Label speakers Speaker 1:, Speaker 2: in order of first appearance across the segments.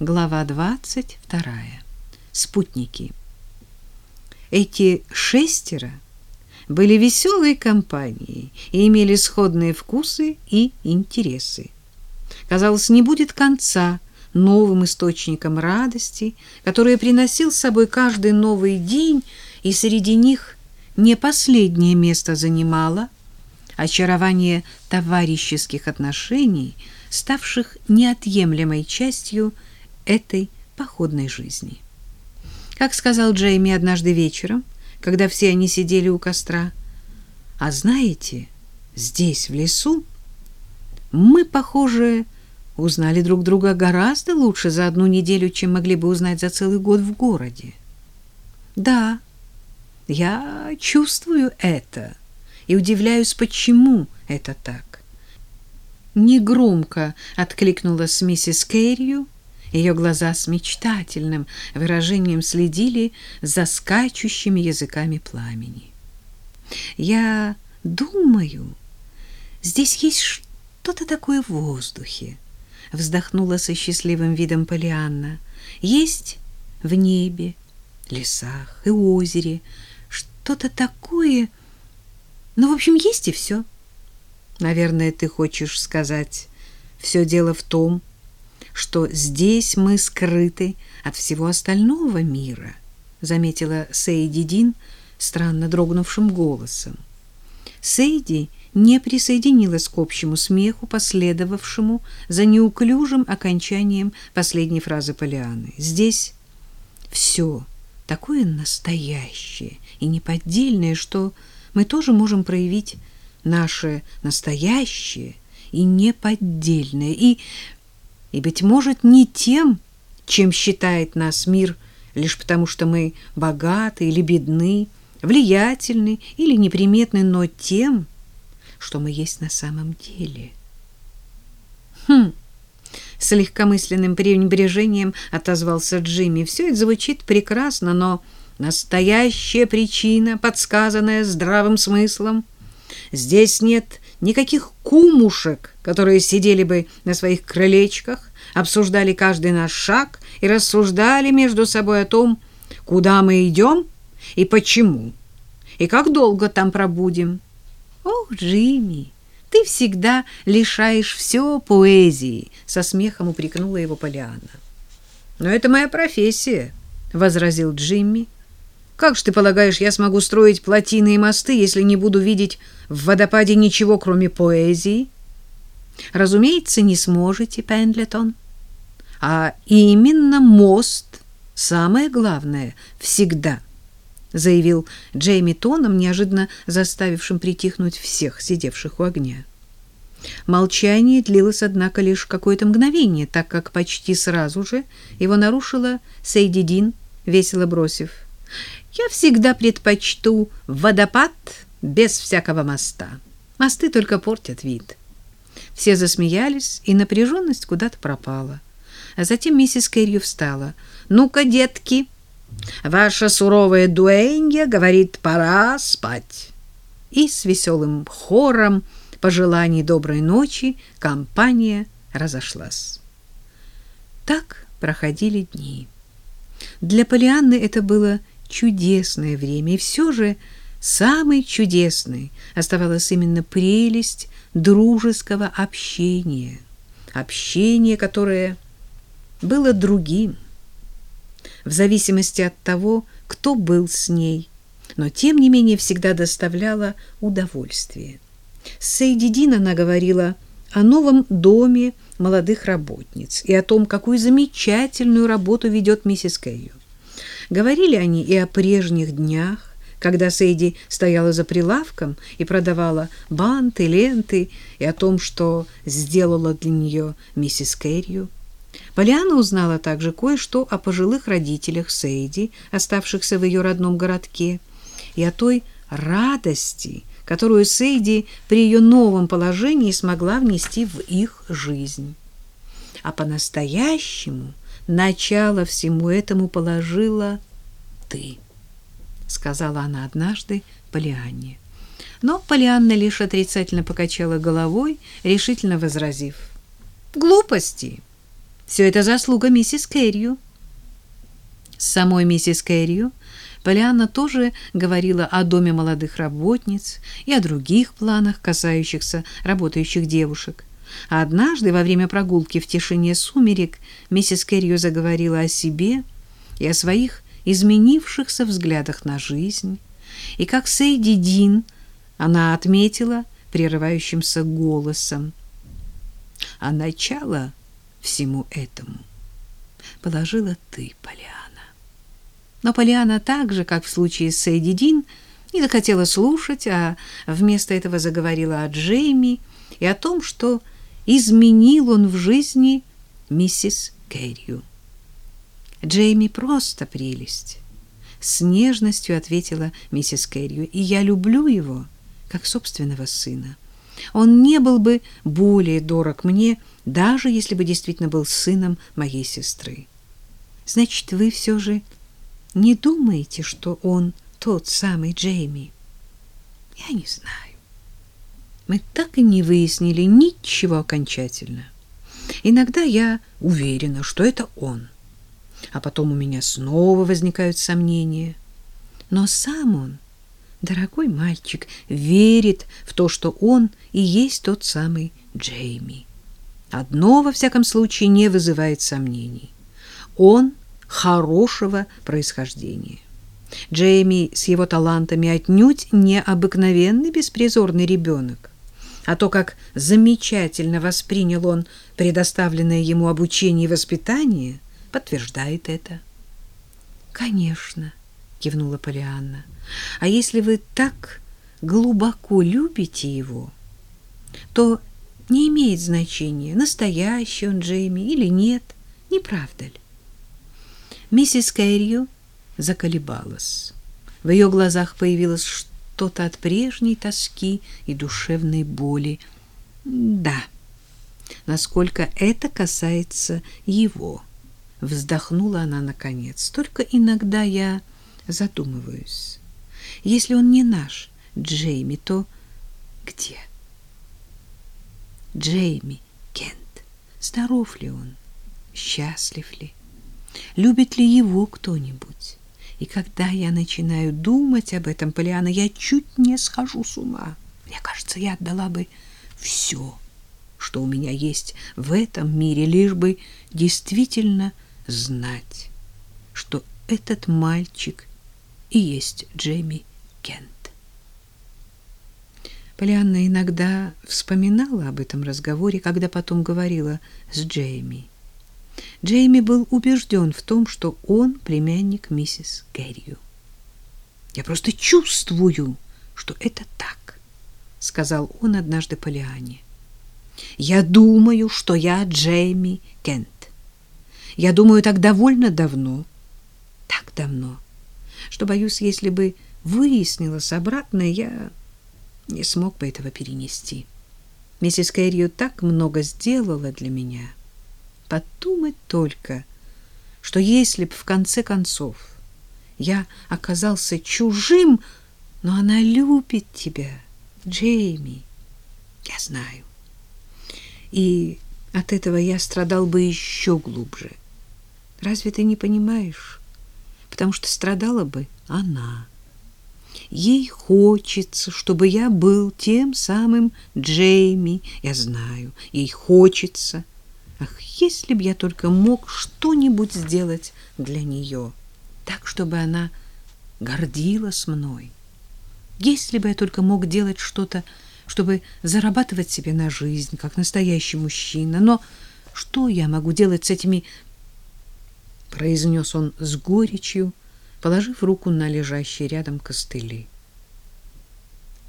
Speaker 1: глава 22. Спутники. Эти шестеро были веселой компанией и имели сходные вкусы и интересы. Казалось, не будет конца новым источникам радости, которые приносил с собой каждый новый день, и среди них не последнее место занимало очарование товарищеских отношений, ставших неотъемлемой частью этой походной жизни. Как сказал Джейми однажды вечером, когда все они сидели у костра, «А знаете, здесь, в лесу, мы, похоже, узнали друг друга гораздо лучше за одну неделю, чем могли бы узнать за целый год в городе. Да, я чувствую это и удивляюсь, почему это так. Негромко откликнулась миссис Кэррию, ее глаза с мечтательным выражением следили за скачущими языками пламени. Я думаю, здесь есть что-то такое в воздухе, вздохнула со счастливым видом Полианна. Есть в небе, лесах и озере что-то такое. Ну, в общем, есть и все. Наверное, ты хочешь сказать, все дело в том, что здесь мы скрыты от всего остального мира, заметила Сейди Дин странно дрогнувшим голосом. Сейди не присоединилась к общему смеху, последовавшему за неуклюжим окончанием последней фразы Полианы. Здесь все такое настоящее и неподдельное, что мы тоже можем проявить наше настоящее и неподдельное, и, и быть может, не тем, чем считает нас мир, лишь потому что мы богаты или бедны, влиятельны или неприметны, но тем, что мы есть на самом деле. Хм, с легкомысленным пренебрежением отозвался Джимми. Все это звучит прекрасно, но настоящая причина, подсказанная здравым смыслом, здесь нет никаких кумушек, которые сидели бы на своих крылечках, обсуждали каждый наш шаг и рассуждали между собой о том, куда мы идем и почему, и как долго там пробудем. Ох, Джимми, ты всегда лишаешь все поэзии, со смехом упрекнула его Полианна. Но это моя профессия, возразил Джимми. Как же ты полагаешь, я смогу строить плотины и мосты, если не буду видеть в водопаде ничего, кроме поэзии? Разумеется, не сможете, Пендлетон. А именно мост самое главное всегда — заявил Джейми тоном, неожиданно заставившим притихнуть всех сидевших у огня. Молчание длилось, однако, лишь какое-то мгновение, так как почти сразу же его нарушила Сейдидин, весело бросив. «Я всегда предпочту водопад без всякого моста. Мосты только портят вид». Все засмеялись, и напряженность куда-то пропала. А затем миссис Кэррию встала. «Ну-ка, детки!» Ваша суровая дуэнья говорит, пора спать. И с веселым хором пожеланий доброй ночи компания разошлась. Так проходили дни. Для Полианны это было чудесное время, и все же самой чудесной оставалась именно прелесть дружеского общения, общение, которое было другим, в зависимости от того, кто был с ней, но тем не менее всегда доставляла удовольствие. С Сейдидин она говорила о новом доме молодых работниц и о том, какую замечательную работу ведет миссис Кэйю. Говорили они и о прежних днях, когда Сейди стояла за прилавком и продавала банты, ленты, и о том, что сделала для нее миссис Кэррию. Полиана узнала также кое-что о пожилых родителях Сейди, оставшихся в ее родном городке, и о той радости, которую Сейди при ее новом положении смогла внести в их жизнь. А по-настоящему начало всему этому положила ты, сказала она однажды Полианне. Но Полианна лишь отрицательно покачала головой, решительно возразив: "Глупости. Все это заслуга миссис Кэррию. Самой миссис Кэррию Полианна тоже говорила о доме молодых работниц и о других планах, касающихся работающих девушек. А однажды во время прогулки в тишине сумерек миссис Кэррио заговорила о себе и о своих изменившихся взглядах на жизнь. И как Сейди Дин она отметила прерывающимся голосом. А начало всему этому положила ты, Полианна. Но Полиана так же, как в случае с Сейди Дин, не захотела слушать, а вместо этого заговорила о Джейми и о том, что изменил он в жизни миссис Кэррию. Джейми просто прелесть, с нежностью ответила миссис Кэррию, и я люблю его, как собственного сына. Он не был бы более дорог мне, даже если бы действительно был сыном моей сестры. Значит, вы все же не думаете, что он тот самый Джейми? Я не знаю. Мы так и не выяснили ничего окончательно. Иногда я уверена, что это он. А потом у меня снова возникают сомнения. Но сам он, дорогой мальчик, верит в то, что он и есть тот самый Джейми. Одно, во всяком случае, не вызывает сомнений. Он хорошего происхождения. Джейми с его талантами отнюдь не обыкновенный беспризорный ребенок. А то, как замечательно воспринял он предоставленное ему обучение и воспитание, подтверждает это. «Конечно», — кивнула Полианна, — «а если вы так глубоко любите его, то не имеет значения, настоящий он Джейми или нет, не правда ли?» Миссис Кэррию заколебалась. В ее глазах появилось что-то от прежней тоски и душевной боли. Да, насколько это касается его, вздохнула она наконец. Только иногда я задумываюсь. Если он не наш Джейми, то где? Джейми Кент. Здоров ли он? Счастлив ли? любит ли его кто-нибудь. И когда я начинаю думать об этом, Полиана, я чуть не схожу с ума. Мне кажется, я отдала бы все, что у меня есть в этом мире, лишь бы действительно знать, что этот мальчик и есть Джейми Кент. Полианна иногда вспоминала об этом разговоре, когда потом говорила с Джейми. Джейми был убежден в том, что он племянник миссис Кэррию. «Я просто чувствую, что это так», — сказал он однажды Полиане. «Я думаю, что я Джейми Кент. Я думаю так довольно давно, так давно, что, боюсь, если бы выяснилось обратное, я не смог бы этого перенести. Миссис Кэррию так много сделала для меня». Подумать только, что если б в конце концов я оказался чужим, но она любит тебя, Джейми. Я знаю. И от этого я страдал бы еще глубже. Разве ты не понимаешь? Потому что страдала бы она. Ей хочется, чтобы я был тем самым Джейми, я знаю. Ей хочется, Ах, если б я только мог что-нибудь сделать для нее, так, чтобы она гордилась мной. Если бы я только мог делать что-то, чтобы зарабатывать себе на жизнь, как настоящий мужчина. Но что я могу делать с этими... Произнес он с горечью, положив руку на лежащие рядом костыли.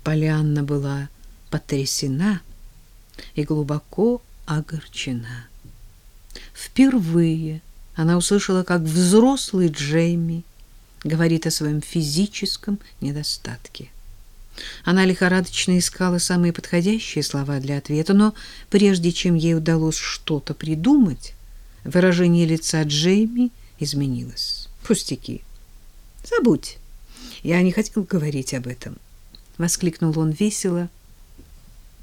Speaker 1: Полианна была потрясена и глубоко огорчена. Впервые она услышала, как взрослый Джейми говорит о своем физическом недостатке. Она лихорадочно искала самые подходящие слова для ответа, но прежде чем ей удалось что-то придумать, выражение лица Джейми изменилось. Пустяки. Забудь. Я не хотел говорить об этом, воскликнул он весело.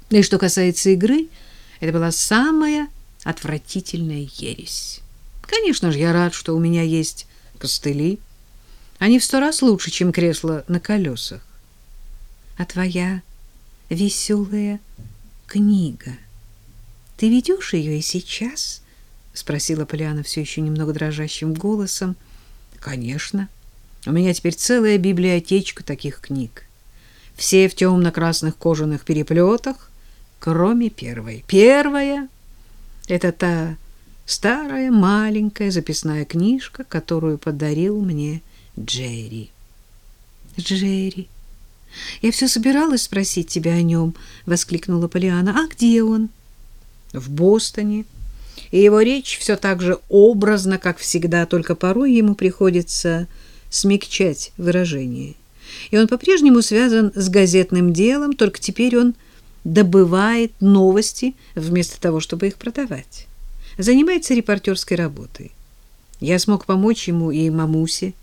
Speaker 1: И что касается игры, это была самая отвратительная ересь. Конечно же, я рад, что у меня есть костыли. Они в сто раз лучше, чем кресло на колесах. А твоя веселая книга, ты ведешь ее и сейчас? — спросила Полиана все еще немного дрожащим голосом. — Конечно. У меня теперь целая библиотечка таких книг. Все в темно-красных кожаных переплетах, кроме первой. Первая — это та старая маленькая записная книжка, которую подарил мне Джерри. Джерри. Я все собиралась спросить тебя о нем, воскликнула Полиана. А где он? В Бостоне и его речь все так же образна, как всегда, только порой ему приходится смягчать выражение. И он по-прежнему связан с газетным делом, только теперь он добывает новости вместо того, чтобы их продавать. Занимается репортерской работой. Я смог помочь ему и мамусе.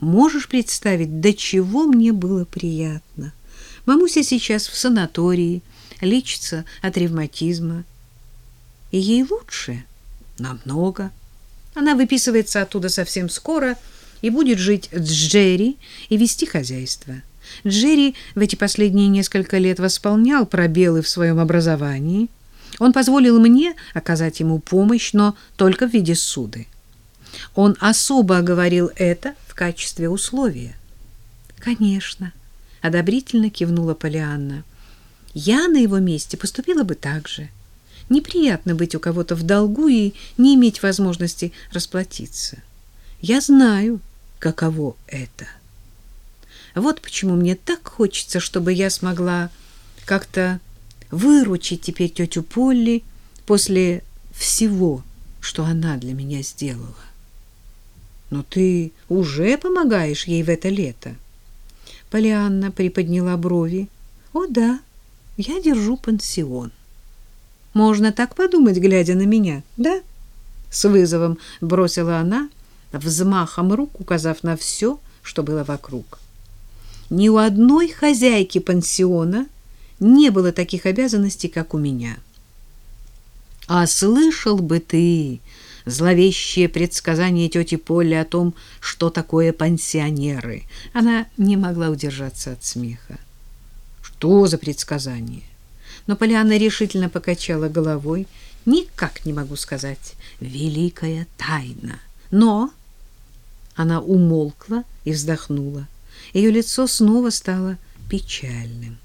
Speaker 1: Можешь представить, до чего мне было приятно. Мамуся сейчас в санатории, лечится от ревматизма. И ей лучше, намного. Она выписывается оттуда совсем скоро и будет жить с Джерри и вести хозяйство. Джерри в эти последние несколько лет восполнял пробелы в своем образовании. Он позволил мне оказать ему помощь, но только в виде суды. Он особо оговорил это в качестве условия. «Конечно», — одобрительно кивнула Полианна. «Я на его месте поступила бы так же». Неприятно быть у кого-то в долгу и не иметь возможности расплатиться. Я знаю, каково это. Вот почему мне так хочется, чтобы я смогла как-то выручить теперь тетю Полли после всего, что она для меня сделала. Но ты уже помогаешь ей в это лето. Полианна приподняла брови. О да, я держу пансион. Можно так подумать, глядя на меня, да? С вызовом бросила она, взмахом рук указав на все, что было вокруг. Ни у одной хозяйки пансиона не было таких обязанностей, как у меня. А слышал бы ты зловещее предсказание тети Полли о том, что такое пансионеры. Она не могла удержаться от смеха. Что за предсказание? Но Полианна решительно покачала головой. Никак не могу сказать. Великая тайна. Но она умолкла и вздохнула. Ее лицо снова стало печальным.